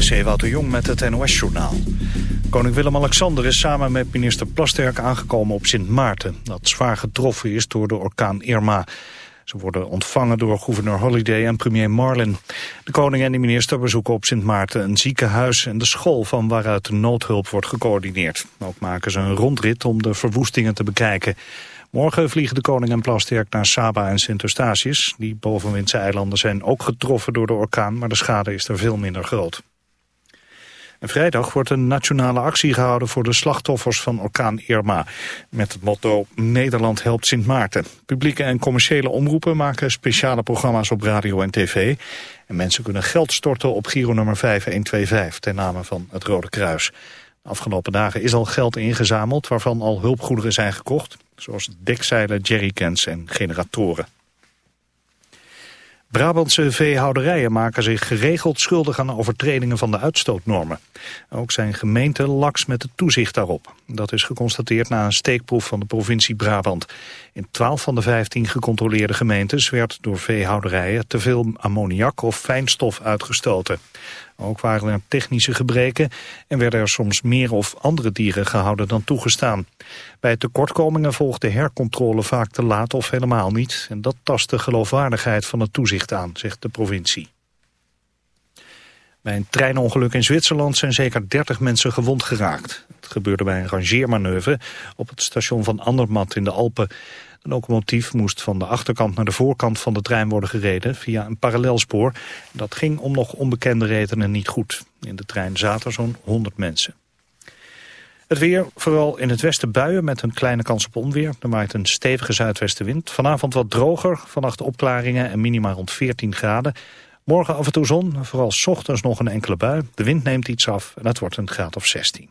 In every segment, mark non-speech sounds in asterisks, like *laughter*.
is Ewout Jong met het NOS-journaal. Koning Willem-Alexander is samen met minister Plasterk aangekomen op Sint Maarten... dat zwaar getroffen is door de orkaan Irma. Ze worden ontvangen door gouverneur Holiday en premier Marlin. De koning en de minister bezoeken op Sint Maarten een ziekenhuis... en de school van waaruit de noodhulp wordt gecoördineerd. Ook maken ze een rondrit om de verwoestingen te bekijken... Morgen vliegen de koning en Plasterk naar Saba en Sint Eustatius. Die bovenwindse eilanden zijn ook getroffen door de orkaan, maar de schade is er veel minder groot. En vrijdag wordt een nationale actie gehouden voor de slachtoffers van orkaan Irma. Met het motto Nederland helpt Sint Maarten. Publieke en commerciële omroepen maken speciale programma's op radio en tv. En mensen kunnen geld storten op Giro nummer 5125 ten name van het Rode Kruis. De afgelopen dagen is al geld ingezameld waarvan al hulpgoederen zijn gekocht zoals dekzeilen, jerrycans en generatoren. Brabantse veehouderijen maken zich geregeld schuldig aan overtredingen van de uitstootnormen. Ook zijn gemeenten laks met het toezicht daarop. Dat is geconstateerd na een steekproef van de provincie Brabant. In 12 van de 15 gecontroleerde gemeentes werd door veehouderijen te veel ammoniak of fijnstof uitgestoten. Ook waren er technische gebreken en werden er soms meer of andere dieren gehouden dan toegestaan. Bij tekortkomingen volgt de hercontrole vaak te laat of helemaal niet. En dat tast de geloofwaardigheid van het toezicht aan, zegt de provincie. Bij een treinongeluk in Zwitserland zijn zeker 30 mensen gewond geraakt. Het gebeurde bij een rangeermanoeuvre op het station van Andermatt in de Alpen. Een locomotief moest van de achterkant naar de voorkant van de trein worden gereden via een parallelspoor. Dat ging om nog onbekende redenen niet goed. In de trein zaten zo'n 100 mensen. Het weer, vooral in het westen buien met een kleine kans op onweer. Er maakt een stevige zuidwestenwind. Vanavond wat droger, vannacht opklaringen en minima rond 14 graden. Morgen af en toe zon, vooral ochtends nog een enkele bui. De wind neemt iets af en het wordt een graad of 16.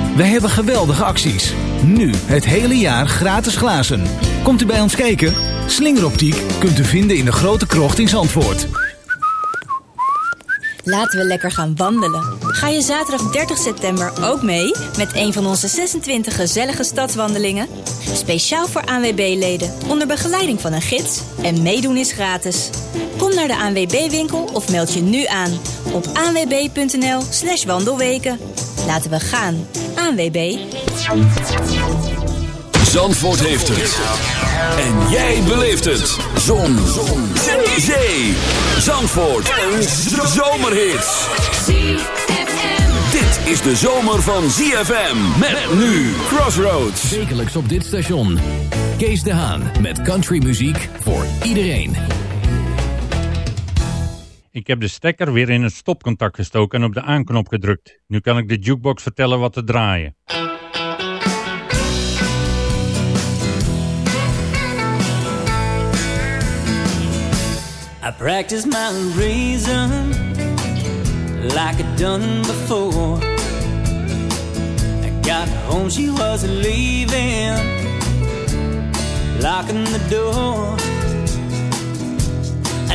Wij hebben geweldige acties. Nu het hele jaar gratis glazen. Komt u bij ons kijken? Slingeroptiek kunt u vinden in de grote krocht in Zandvoort. Laten we lekker gaan wandelen. Ga je zaterdag 30 september ook mee met een van onze 26 gezellige stadswandelingen? Speciaal voor ANWB-leden onder begeleiding van een gids en meedoen is gratis. Kom naar de ANWB-winkel of meld je nu aan op anwb.nl slash wandelweken. Laten we gaan. ANWB. Zandvoort heeft het. En jij beleeft het. Zon. Zon. Zee. Zandvoort. Een zomerhit. Dit is de zomer van ZFM. Met nu Crossroads. Wekelijks op dit station. Kees de Haan met countrymuziek voor iedereen. Ik heb de stekker weer in het stopcontact gestoken en op de aanknop gedrukt. Nu kan ik de jukebox vertellen wat te draaien. I practice my reason like I done before. I got home, she was leaving, locking the door.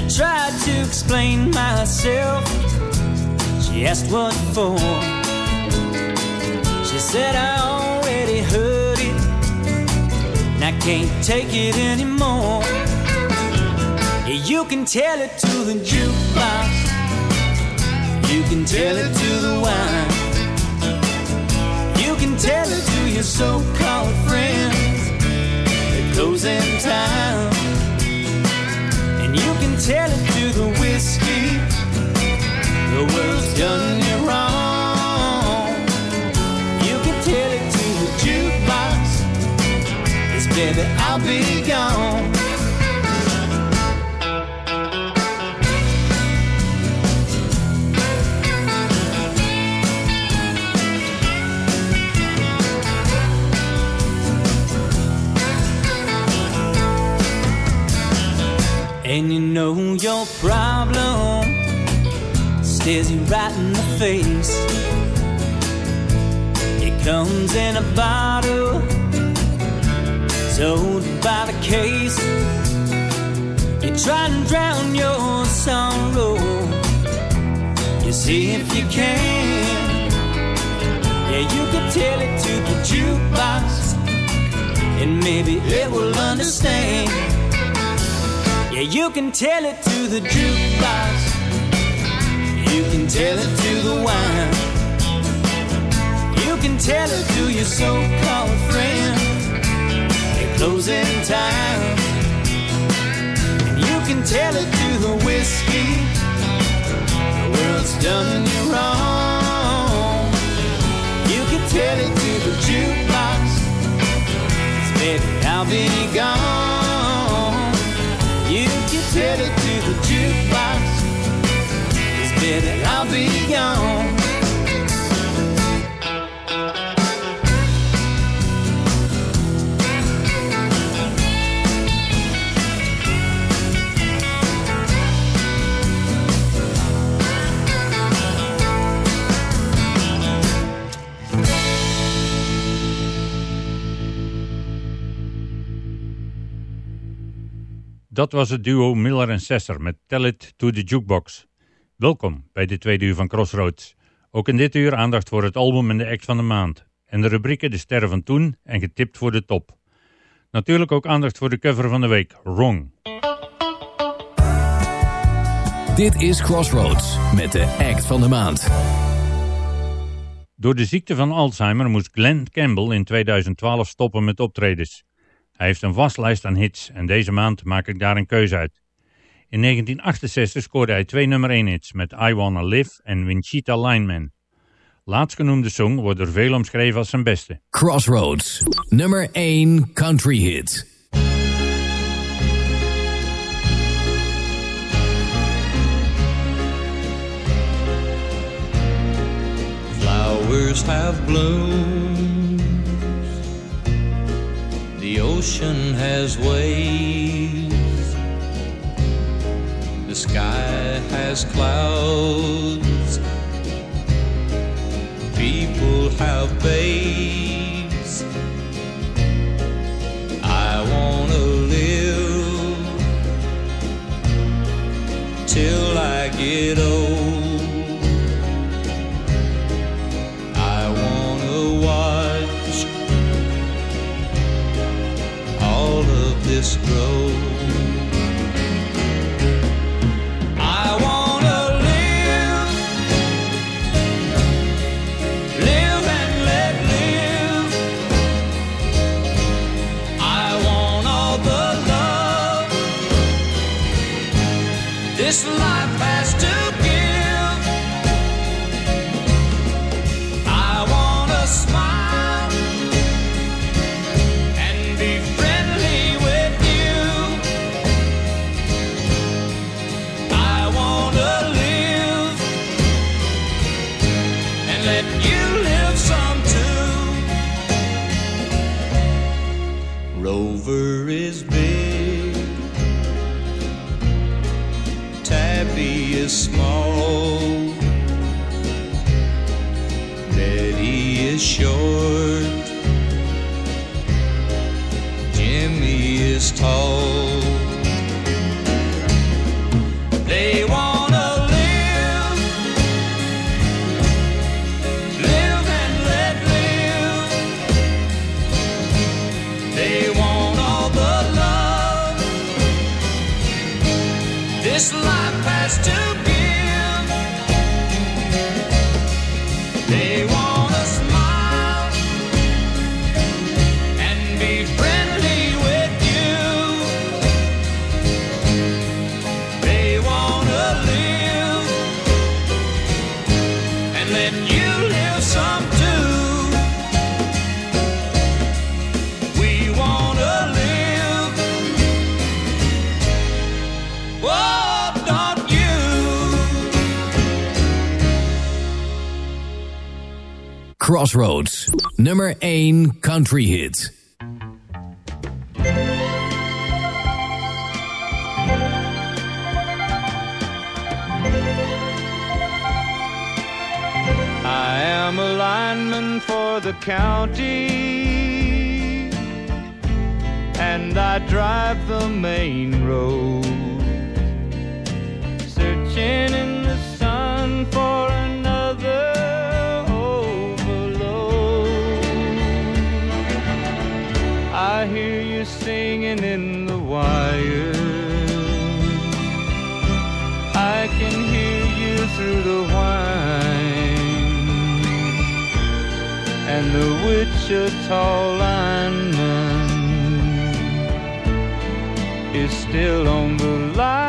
Tried to explain myself. She asked what for. She said I already heard it. And I can't take it anymore. You can tell it to the jukebox. You can tell it to the wine. You can tell it to your so-called friends. They're closing time. You can tell it to the whiskey. The world's done you wrong. You can tell it to the jukebox. Yes, baby, I'll be gone. You your problem stares you right in the face. It comes in a bottle, sold by the case. You try and drown your sorrow. You see if you can. Yeah, you can tell it to the jukebox, and maybe it will understand. Yeah, you can tell it to the jukebox. You can tell it to the wine. You can tell it to your so-called friend. It's closing time. And you can tell it to the whiskey. The world's done you wrong. You can tell it to the jukebox. baby, I'll be gone. You can tell it to the jukebox. 'Cause baby, I'll be gone. Dat was het duo Miller en Sesser met Tell It to the Jukebox. Welkom bij de tweede uur van Crossroads. Ook in dit uur aandacht voor het album en de act van de maand. En de rubrieken De Sterren van Toen en Getipt voor de Top. Natuurlijk ook aandacht voor de cover van de week, Wrong. Dit is Crossroads met de act van de maand. Door de ziekte van Alzheimer moest Glenn Campbell in 2012 stoppen met optredens. Hij heeft een vastlijst aan hits en deze maand maak ik daar een keuze uit. In 1968 scoorde hij twee nummer 1 hits met I Wanna Live en Winchita Lineman. Laatstgenoemde song wordt door veel omschreven als zijn beste. Crossroads, nummer 1 country hit. Flowers have bloomed. The ocean has waves. The sky has clouds. People have babes. I wanna live till I get old. The love this life Rover is big, Tabby is small, Betty is short. Jimmy is tall. Crossroads, nummer 1 country hit. I am a lineman for the county, and I drive the main road, searching in the sun for singing in the wire. I can hear you through the whine and the Wichita lineman is still on the line.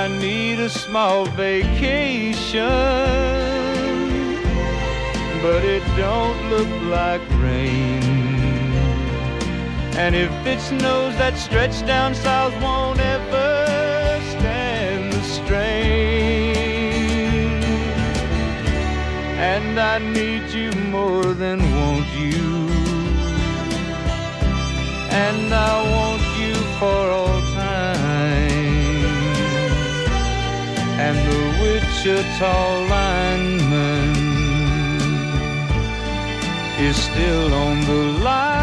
I need a small vacation, but it don't look like rain. And if it snows, that stretch down south won't ever stand the strain. And I need you more than want you. And I want you for all Wichita lineman is still on the line.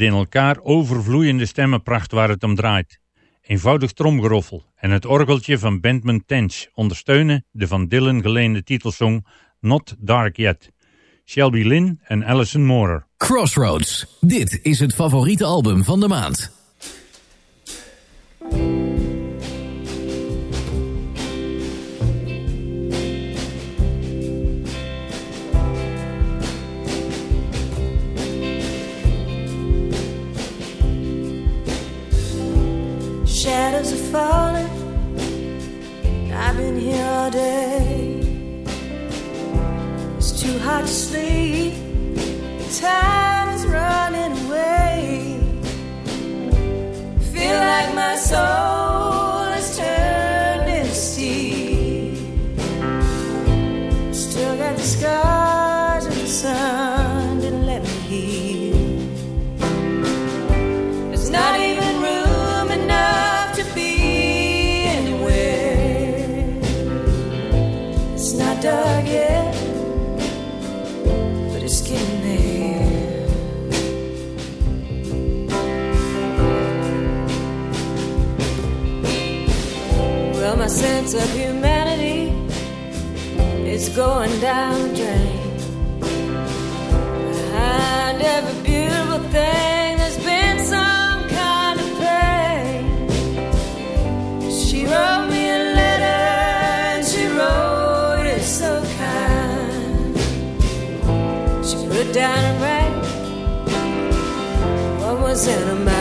In elkaar overvloeiende stemmenpracht waar het om draait. Eenvoudig tromgeroffel en het orgeltje van Benjamin Tench ondersteunen de van Dylan geleende titelsong Not Dark Yet. Shelby Lynn en Alison Moorer. Crossroads, dit is het favoriete album van de maand. falling. I've been here all day. It's too hot to sleep. Time is running away. Feel like my soul. Sense of humanity is going down the drain. Behind every beautiful thing, there's been some kind of pain. She wrote me a letter, and she wrote it so kind. She put down and write what was in her mind.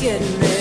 Getting there.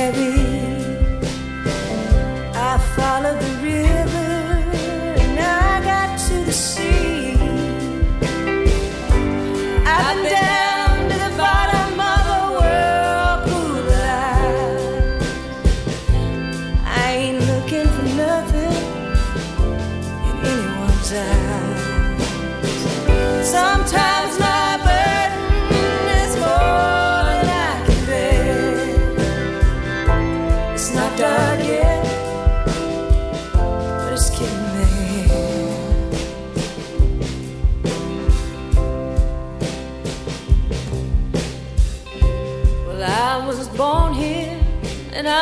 Heavy.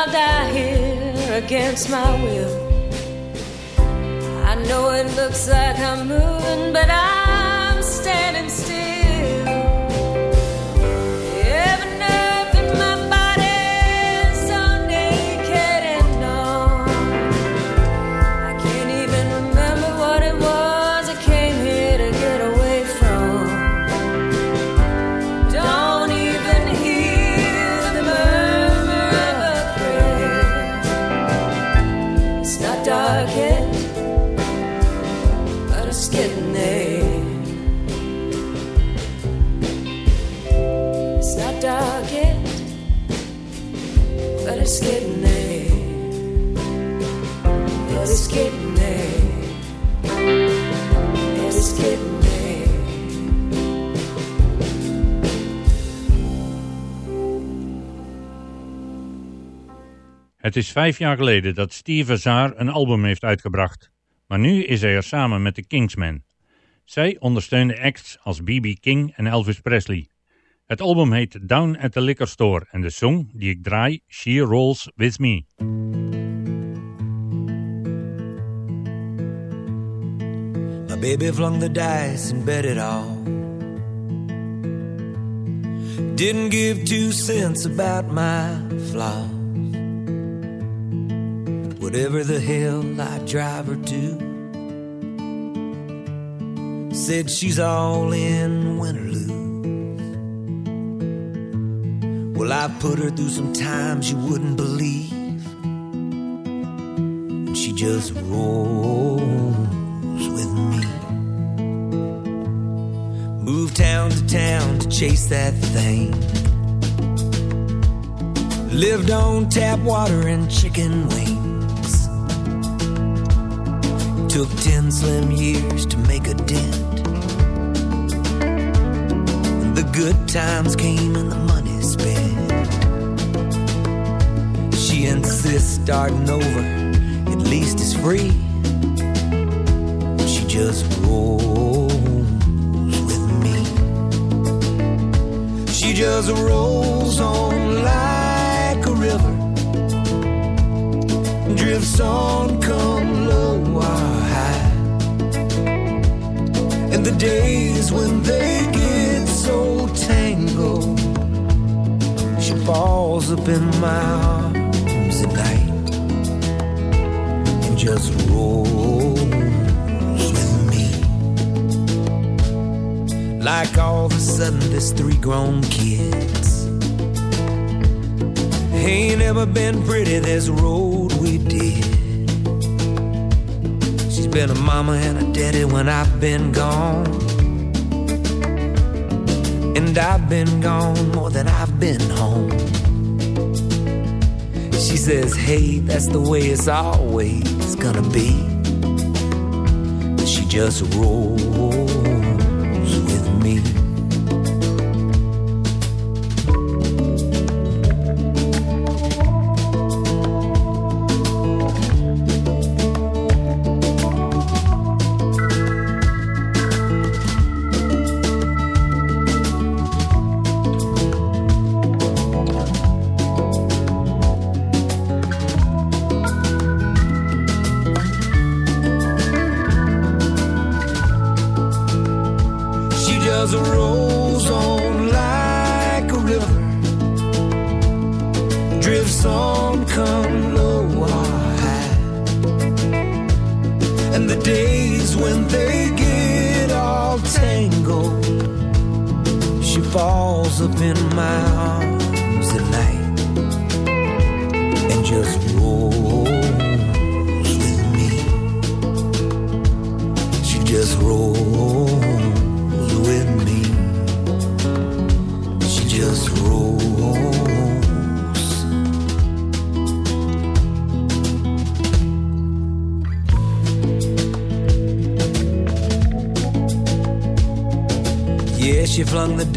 I'll die here against my will. I know it looks like I'm moving, but I'm standing still. Het is vijf jaar geleden dat Steve Azar een album heeft uitgebracht. Maar nu is hij er samen met de Kingsmen. Zij ondersteunen acts als B.B. King en Elvis Presley. Het album heet Down at the Liquor Store en de song die ik draai, She Rolls With Me. Flung the dice and bet it all. Didn't give two cents about my. Whatever the hell I drive her to. Said she's all in win or lose. Well, I put her through some times you wouldn't believe. And she just rolls with me. Moved town to town to chase that thing. Lived on tap water and chicken wings. Took ten slim years to make a dent. The good times came and the money spent. She insists starting over at least is free. She just rolls with me. She just rolls on like a river. Drifts on, come low the days when they get so tangled. She falls up in my arms at night and just rolls with me. Like all of a sudden, there's three grown kids. Ain't ever been pretty, this road we did been a mama and a daddy when I've been gone. And I've been gone more than I've been home. She says, hey, that's the way it's always gonna be. But she just rolls.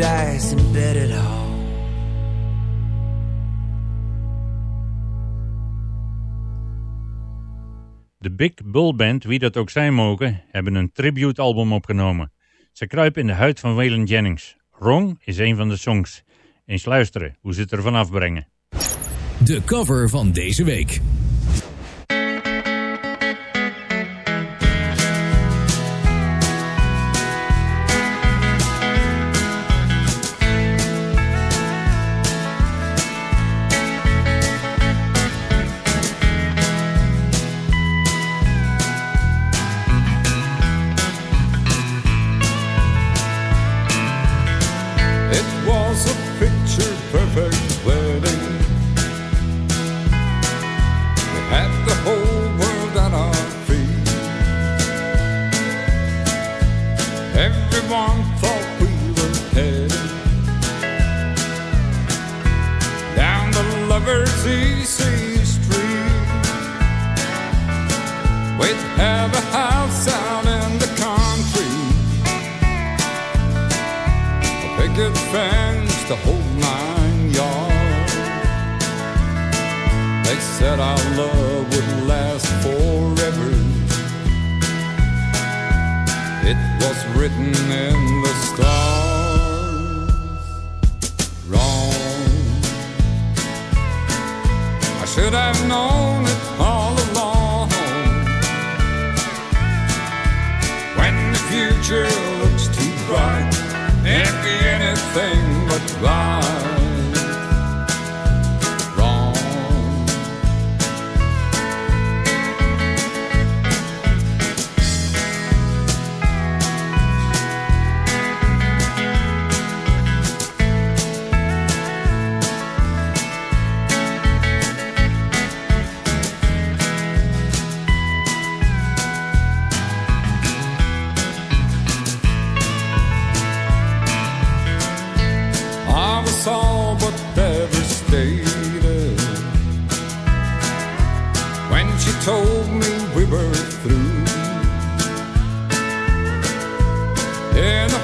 dice and bet it all. De Big Bull Band, wie dat ook zijn mogen, hebben een tributealbum opgenomen. Ze kruipen in de huid van Waylon Jennings. Wrong is een van de songs. Eens luisteren hoe ze het ervan afbrengen. De cover van deze week.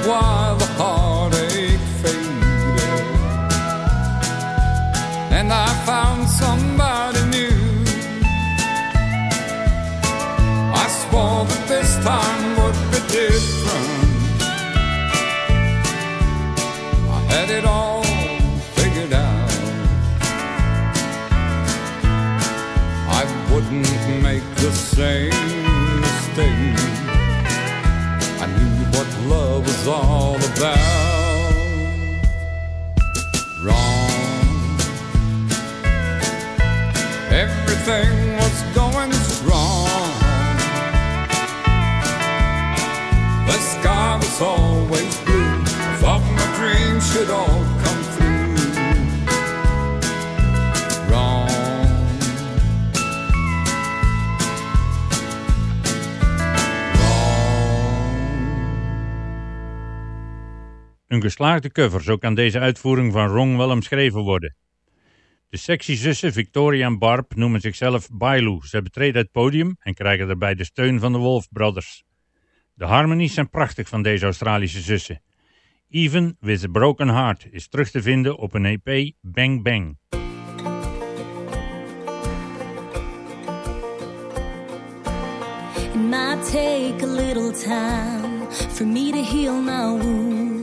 one. Een geslaagde cover, zo kan deze uitvoering van Rong wel omschreven worden. De sexy zussen Victoria en Barb noemen zichzelf Bailu. Ze betreden het podium en krijgen daarbij de steun van de Wolf Brothers. De harmonies zijn prachtig van deze Australische zussen. Even with a Broken Heart is terug te vinden op een EP Bang Bang. It might take a little time for me to heal my.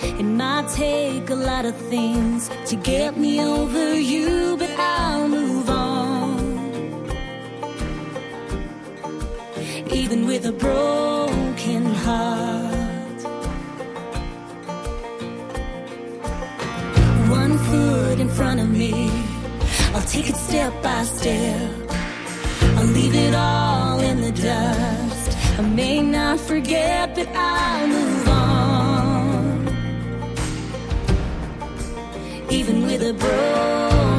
It might take a lot of things to get me over you, but I'll move on. Even with a broken heart. One foot in front of me, I'll take it step by step. I'll leave it all in the dust. I may not forget, but I'll move on. Even with a broken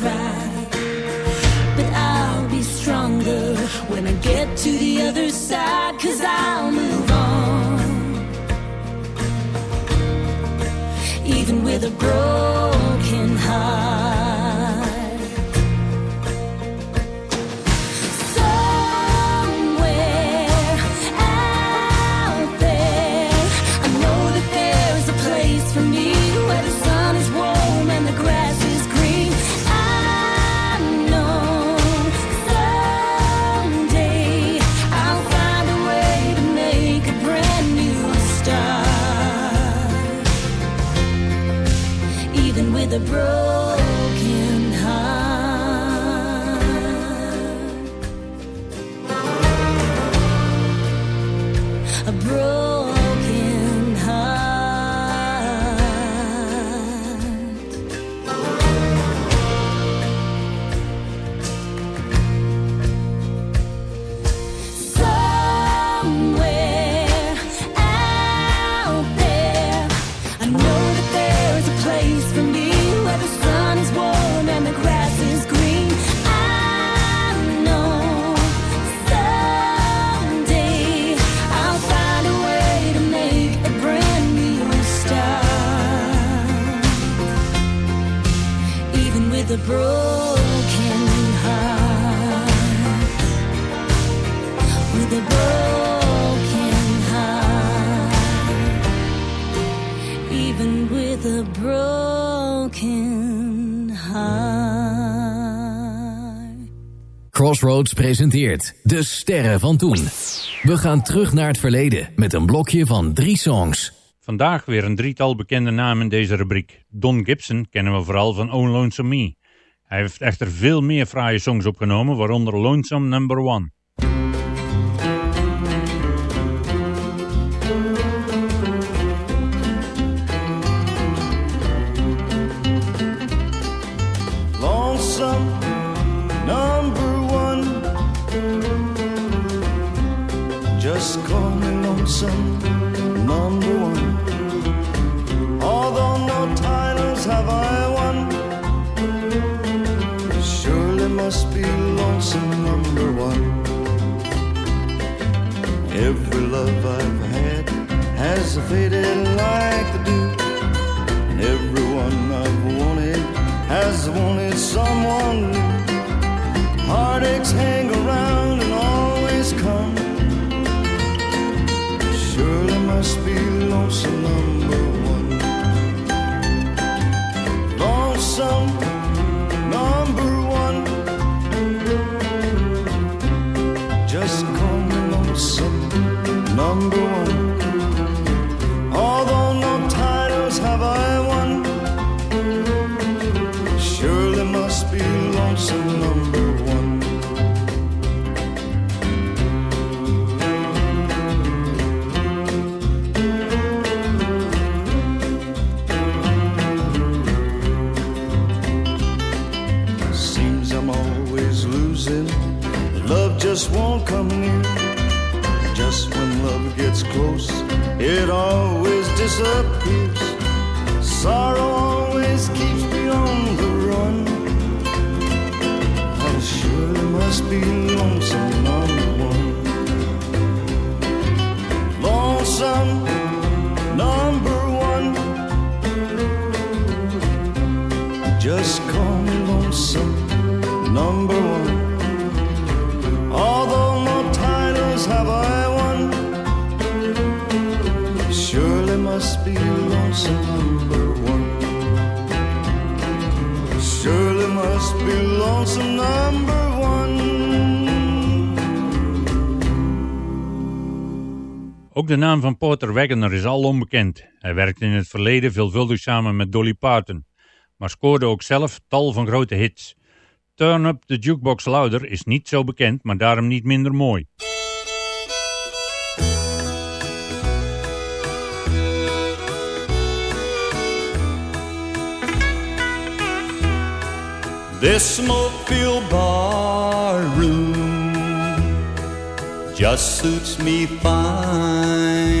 cry. But I'll be stronger when I get to the other side, cause I'll move on. Even with a broken heart. Presenteert De Sterren van Toen. We gaan terug naar het verleden met een blokje van drie songs. Vandaag weer een drietal bekende namen in deze rubriek. Don Gibson kennen we vooral van Oh Lonesome Me. Hij heeft echter veel meer fraaie songs opgenomen, waaronder Lonesome Number One. Lonesome number one. Although no titles have I won, surely must be lonesome number one. Every love I've had has faded like the dew. And everyone I've wanted has wanted someone new. Heartaches hang around and always come. Must be lonesome Is al onbekend. Hij werkte in het verleden veelvuldig samen met Dolly Parton, maar scoorde ook zelf tal van grote hits. Turn Up the Jukebox Louder is niet zo bekend, maar daarom niet minder mooi. This smoke-filled bar room just suits me fine.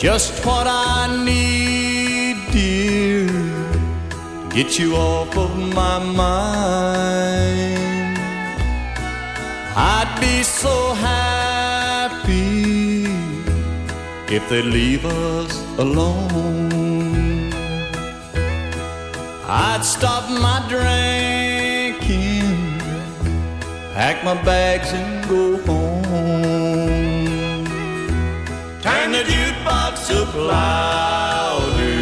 Just what I need, dear, to get you off of my mind. I'd be so happy if they'd leave us alone. I'd stop my drinking, pack my bags and go home. Up louder.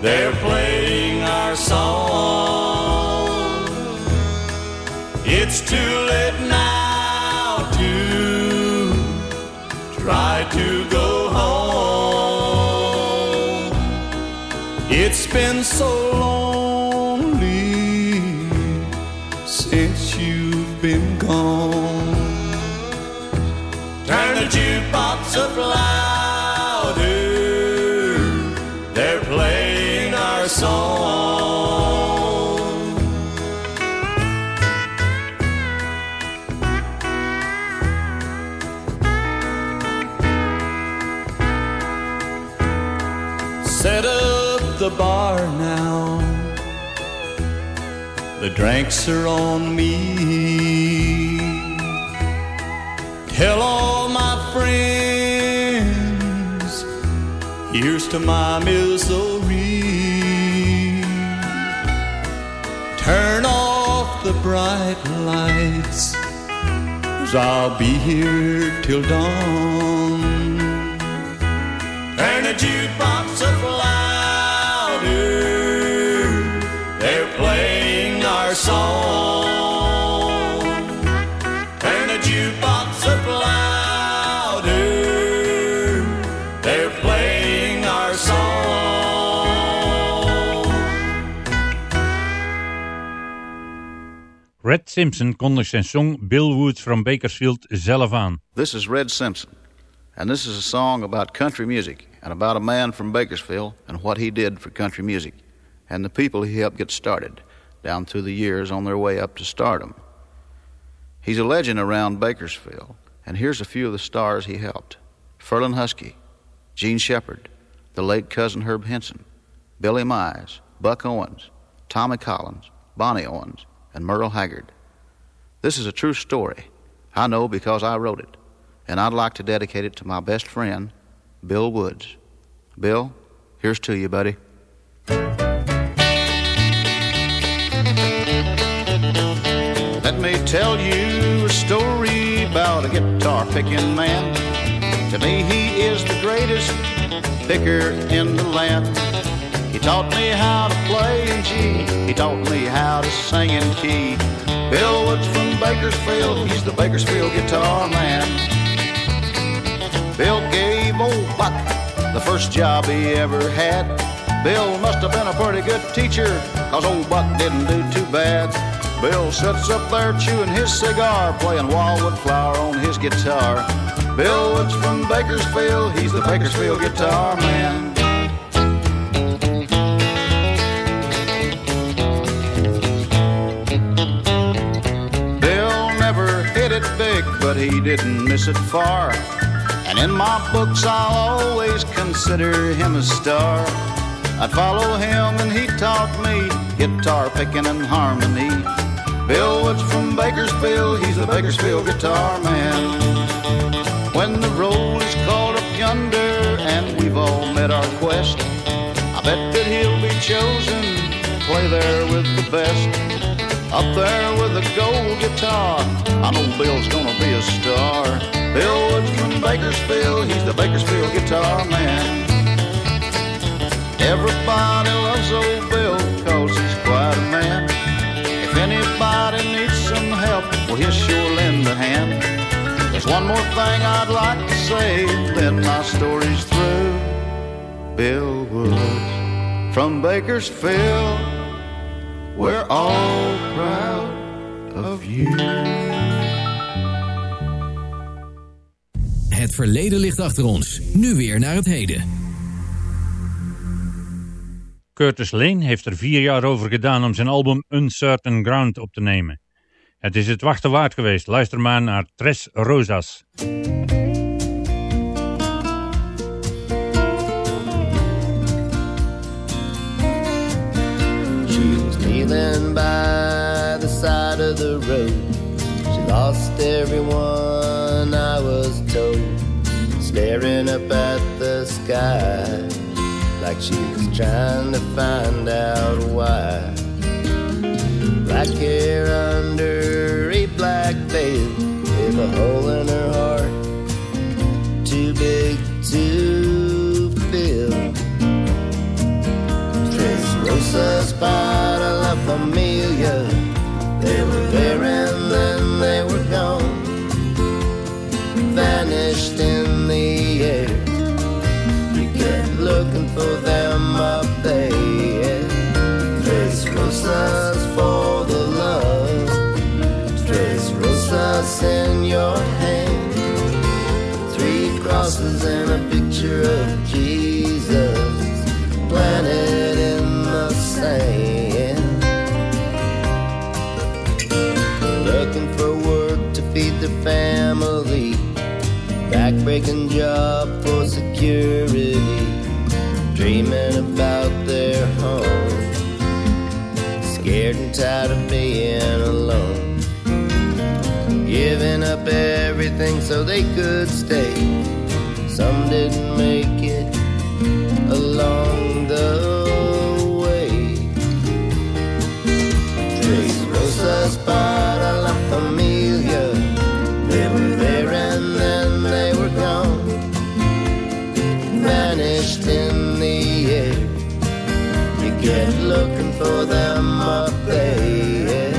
They're playing our song. It's too late now to try to go home. It's been so lonely since you've been gone. Turn the jukebox up louder. Drinks are on me. Tell all my friends, here's to my misery. Turn off the bright lights, cause I'll be here till dawn. Turn the jukebox Simpson kondigt zijn song Bill Woods from Bakersfield zelf aan. This is Red Simpson, and this is a song about country music and about a man from Bakersfield and what he did for country music and the people he helped get started down through the years on their way up to stardom. He's a legend around Bakersfield, and here's a few of the stars he helped Ferlin Husky, Jean Shepard, the late cousin Herb Henson, Billy Mize, Buck Owens, Tommy Collins, Bonnie Owens, and Merle Haggard. This is a true story. I know because I wrote it, and I'd like to dedicate it to my best friend, Bill Woods. Bill, here's to you, buddy. Let me tell you a story about a guitar picking man. To me, he is the greatest picker in the land. He taught me how to play in G. He taught me how to sing in key. Bill Woods from Bakersfield, he's the Bakersfield guitar man. Bill gave old Buck the first job he ever had. Bill must have been a pretty good teacher, cause old Buck didn't do too bad. Bill sits up there chewing his cigar, playing Wildwood Flower on his guitar. Bill Woods from Bakersfield, he's the Bakersfield guitar man. Big but he didn't miss it far. And in my books, I'll always consider him a star. I'd follow him, and he taught me guitar picking and harmony. Bill Woods from Bakersfield, he's the Bakersfield guitar man. When the roll is called up yonder, and we've all met our quest, I bet that he'll be chosen to play there with the best. Up there with a gold guitar, I know Bill's gonna be a star. Bill Woods from Bakersfield, he's the Bakersfield guitar man. Everybody loves old Bill, cause he's quite a man. If anybody needs some help, well, he'll sure lend a hand. There's one more thing I'd like to say, then my story's through. Bill Woods from Bakersfield, we're all proud of you. Het verleden ligt achter ons. Nu weer naar het heden. Curtis Lane heeft er vier jaar over gedaan om zijn album Uncertain Ground op te nemen. Het is het wachten waard geweest. Luister maar naar Tres Rosas. Kneeling by the side of the road. She lost everyone I was told. Staring up at the sky like she was trying to find out why. Black hair under a black veil with a hole in her heart too big Backbreaking job for security. Dreaming about their home. Scared and tired of being alone. Giving up everything so they could stay. Some didn't make it along the way. Tres Rosas para la familia. Kept looking for them up there.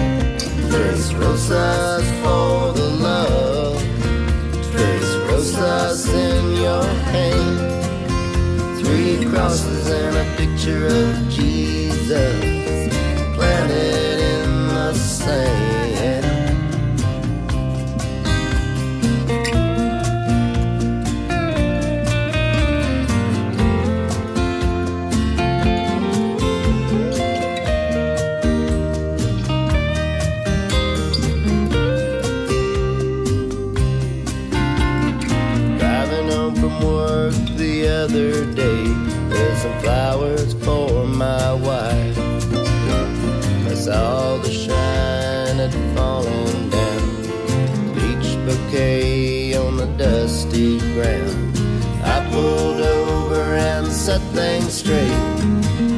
Tres Rosas for the love. Tres Rosas in your hand. Three crosses and a picture of Jesus planted in the sand. The other day, there's some flowers for my wife. I saw the shine had fallen down, each bouquet on the dusty ground. I pulled over and set things straight.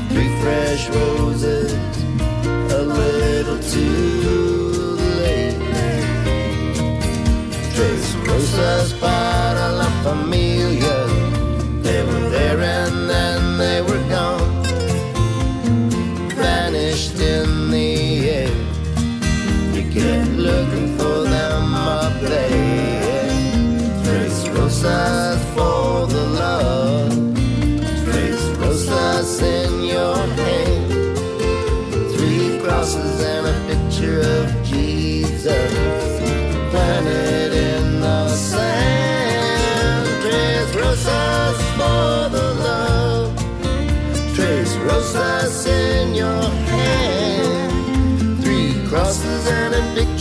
Three fresh roses, a little too late. Tres rosas para la familia.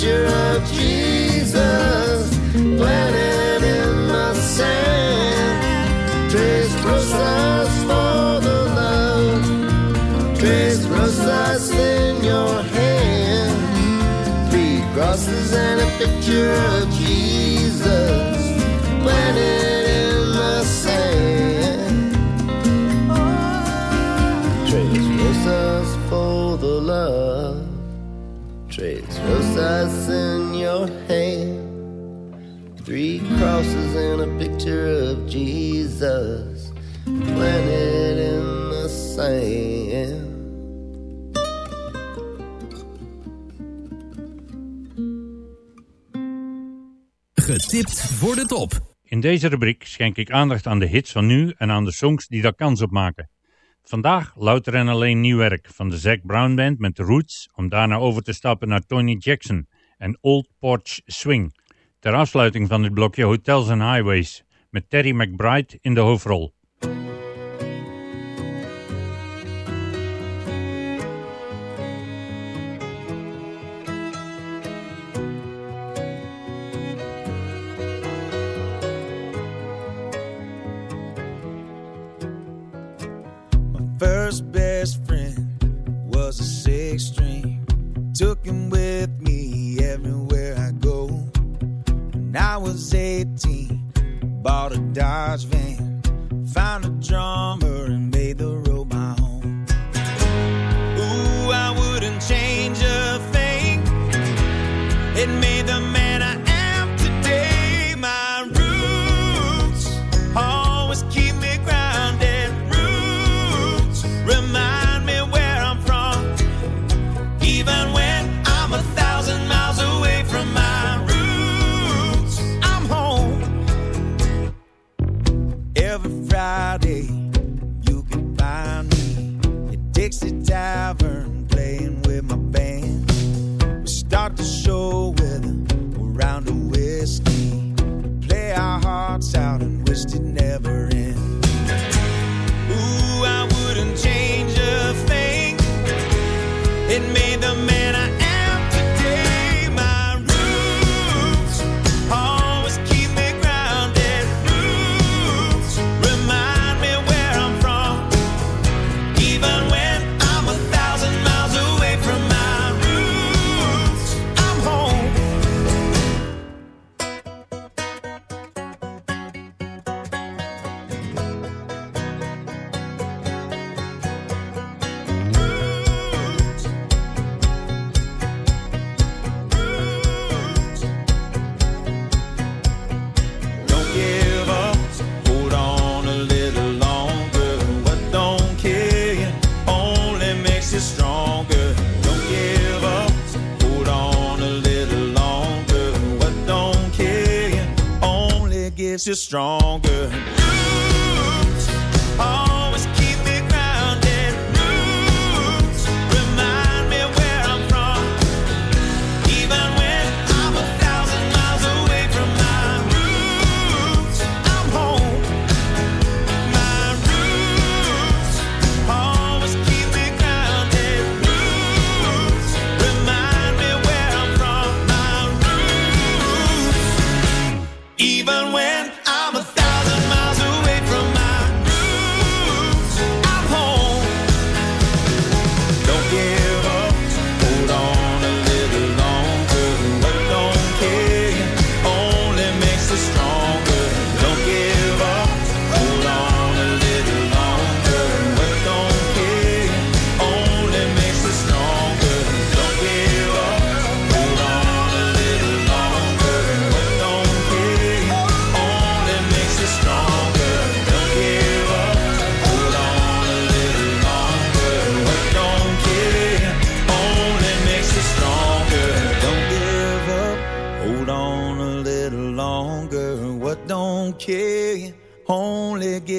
picture of Jesus planted in the sand. Tres rosas for the love, tres rosas in your hand, three crosses and a picture of Jesus. Rosas in your hand. Three crosses and a picture of Jesus planted in the sand. Getipt voor de top. In deze rubriek schenk ik aandacht aan de hits van nu en aan de songs die daar kans op maken. Vandaag louter en alleen nieuw werk van de Zac Brown Band met The Roots, om daarna over te stappen naar Tony Jackson en Old Porch Swing. Ter afsluiting van dit blokje Hotels and Highways, met Terry McBride in de hoofdrol. String. Took him with me everywhere I go. When I was 18, bought a Dodge van, found a drummer and made the road my home. Ooh, I wouldn't change a thing. It made Friday, you can find me at Dixie Tavern playing with my band. We start the show with a round of whiskey, play our hearts out and wish it never only gives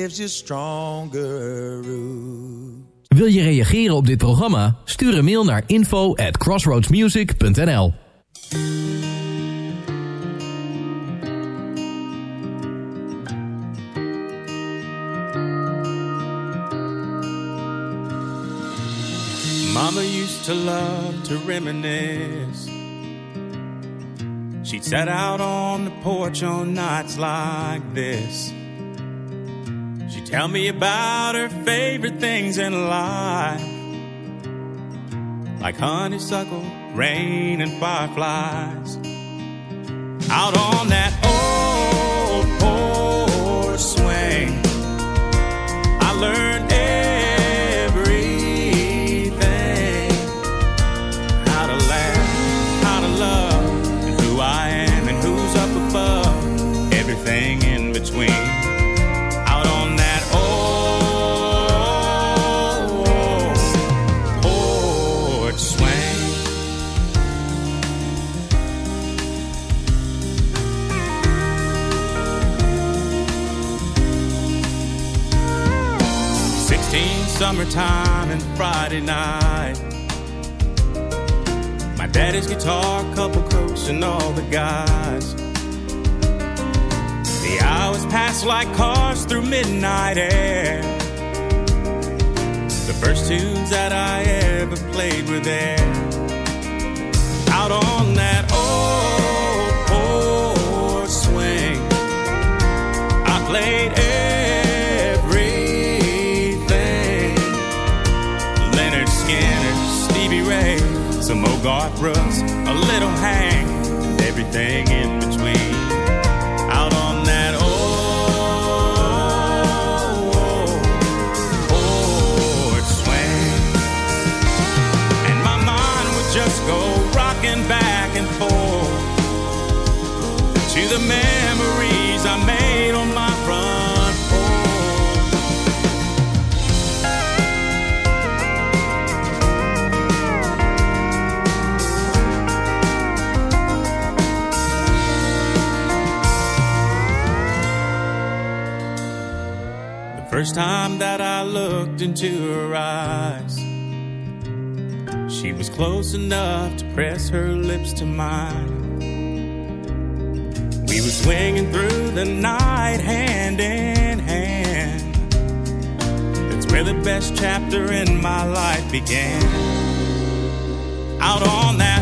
gives you stronger. Wil je reageren op dit programma? Stuur een mail naar info at crossroadsmusic.nl Mama used to love to reminisce. She'd sit out on the porch on nights like this. Tell me about her favorite things in life, like honeysuckle, rain, and fireflies. out on that old porch swing. I learned summertime and Friday night. My daddy's guitar, couple crooks, and all the guys. The hours pass like cars through midnight air. The first tunes that I ever played were there. Some Haggard a little Hank, everything in between. Out on that oh, oh, old porch swing, and my mind would just go rocking back and forth to the memories time that I looked into her eyes, she was close enough to press her lips to mine. We were swinging through the night hand in hand. That's where the best chapter in my life began. Out on that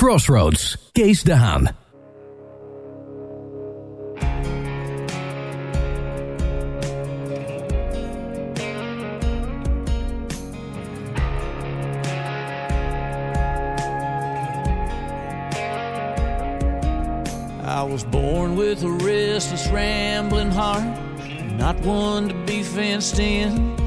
Crossroads, Kees de. I was born with a restless, rambling heart, not one to be fenced in.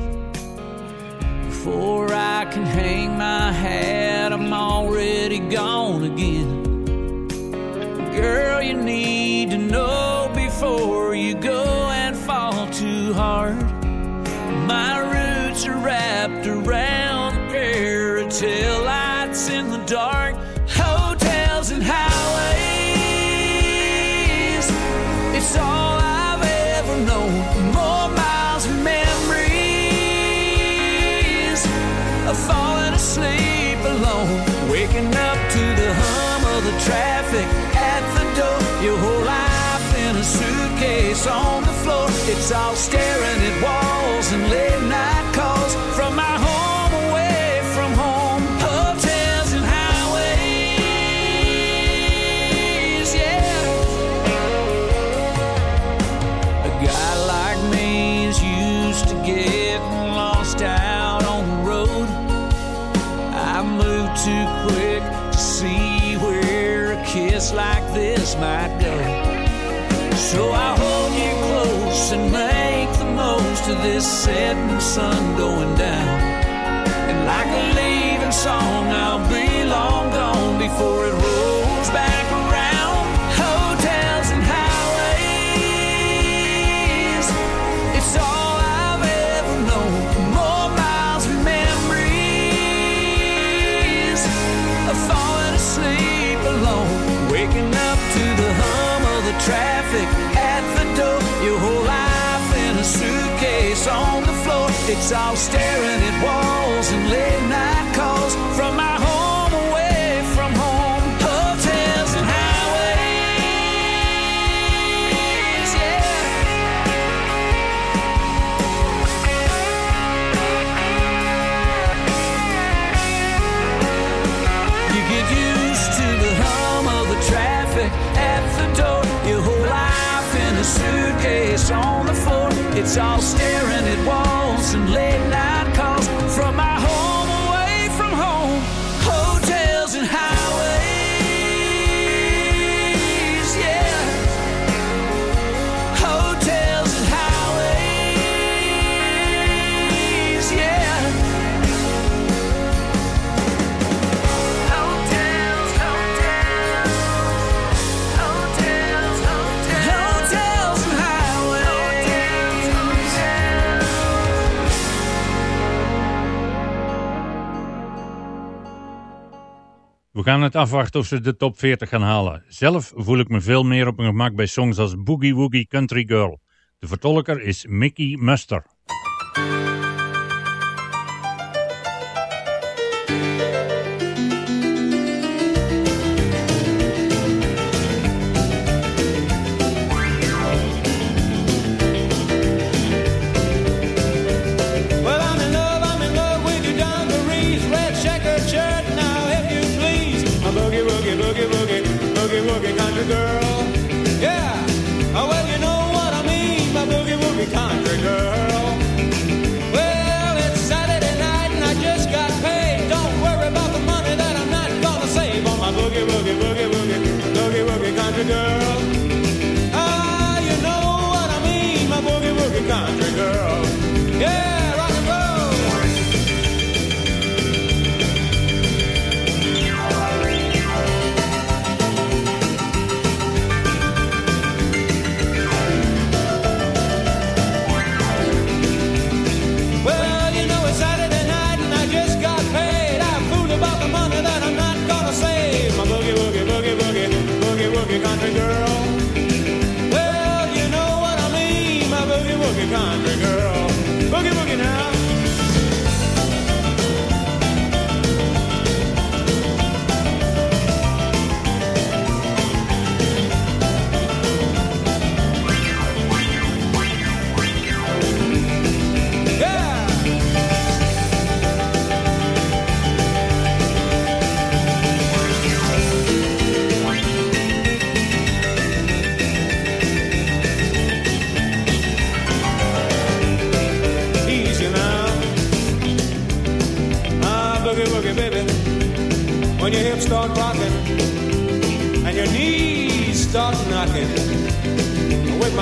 this setting sun going down. And like a leaving song, I'll be long gone before it rolls back around. Hotels and highways, it's all I've ever known. More miles with memories of falling asleep alone, waking up to the hum of the traffic. It's all staring at walls and late night calls from my home away from home. Hotels and highways, yeah. You get used to the hum of the traffic at the door. Your whole life in a suitcase on the floor. It's all staring. We gaan het afwachten of ze de top 40 gaan halen. Zelf voel ik me veel meer op mijn gemak bij songs als Boogie Woogie Country Girl. De vertolker is Mickey Muster. Country.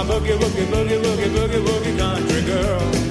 my boogie, woogie, boogie, woogie, boogie, woogie country girl.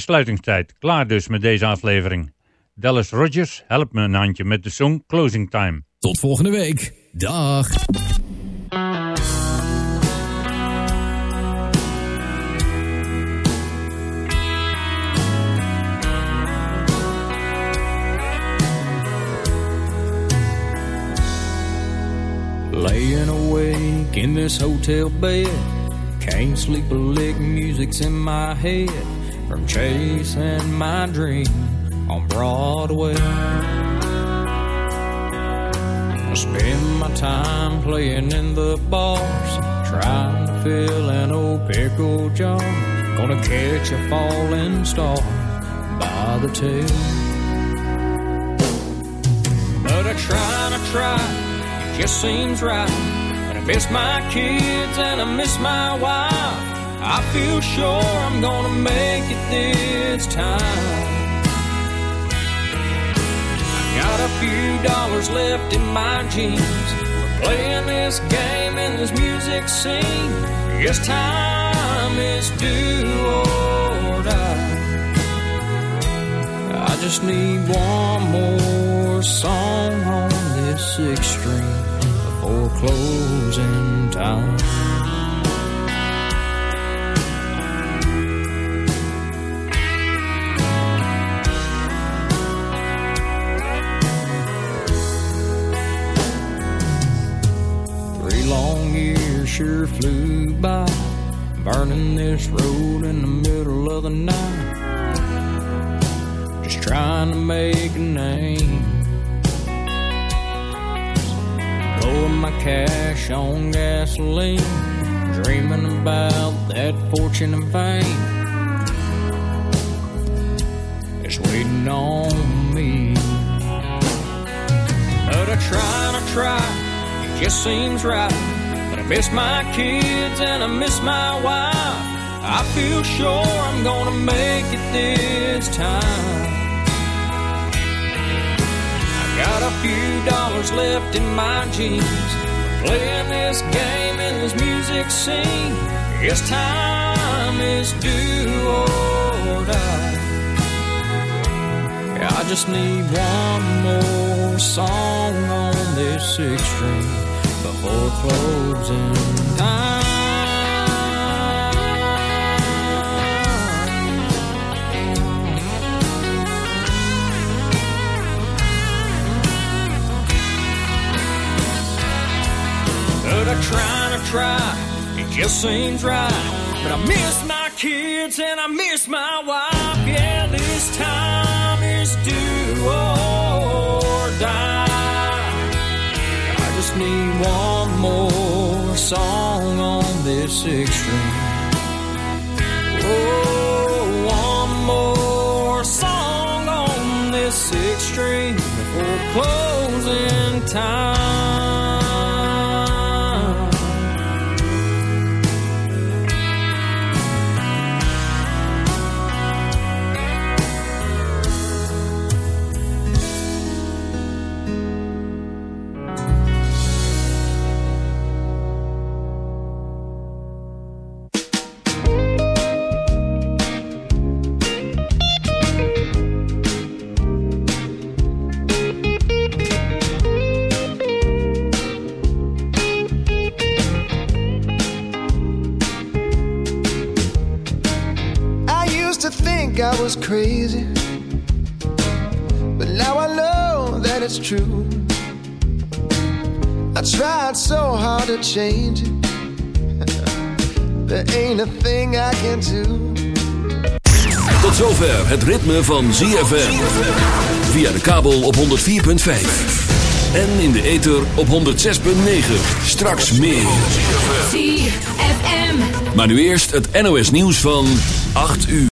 Sluitingstijd, klaar dus met deze aflevering. Dallas Rogers, helpt me een handje met de song Closing Time. Tot volgende week. Dag. Laying awake in this hotel bed. Can't sleep a lick, music's in my head. from chasing my dream on Broadway. I spend my time playing in the bars, trying to fill an old pickle jar. Gonna catch a falling star by the tail. But I try and I try, it just seems right. And I miss my kids and I miss my wife. I feel sure I'm gonna make it this time. Got a few dollars left in my jeans for playing this game in this music scene. Yes, time is do or die. I just need one more song on this string before closing time. Sure flew by, burning this road in the middle of the night. Just trying to make a name. Blowing my cash on gasoline, dreaming about that fortune and fame. It's waiting on me. But I try and I try, it just seems right. Miss my kids and I miss my wife. I feel sure I'm gonna make it this time. I got a few dollars left in my jeans. Playing this game in this music scene. Yes, time is do or die. I just need one more song on this six string before closing time. But I try and I try, it just seems right. But I miss my kids and I miss my wife. Yeah, this time is do or die. Need one more song on this six string. Oh, one more song on this six string before closing time. Was crazy, but now I know that it's true. I tried so hard to change it, *laughs* there ain't a thing I can do. Tot zover het ritme van ZFM. Via de kabel op 104.5. En in de ether op 106.9. Straks meer. ZFM. Maar nu eerst het NOS nieuws van 8 uur.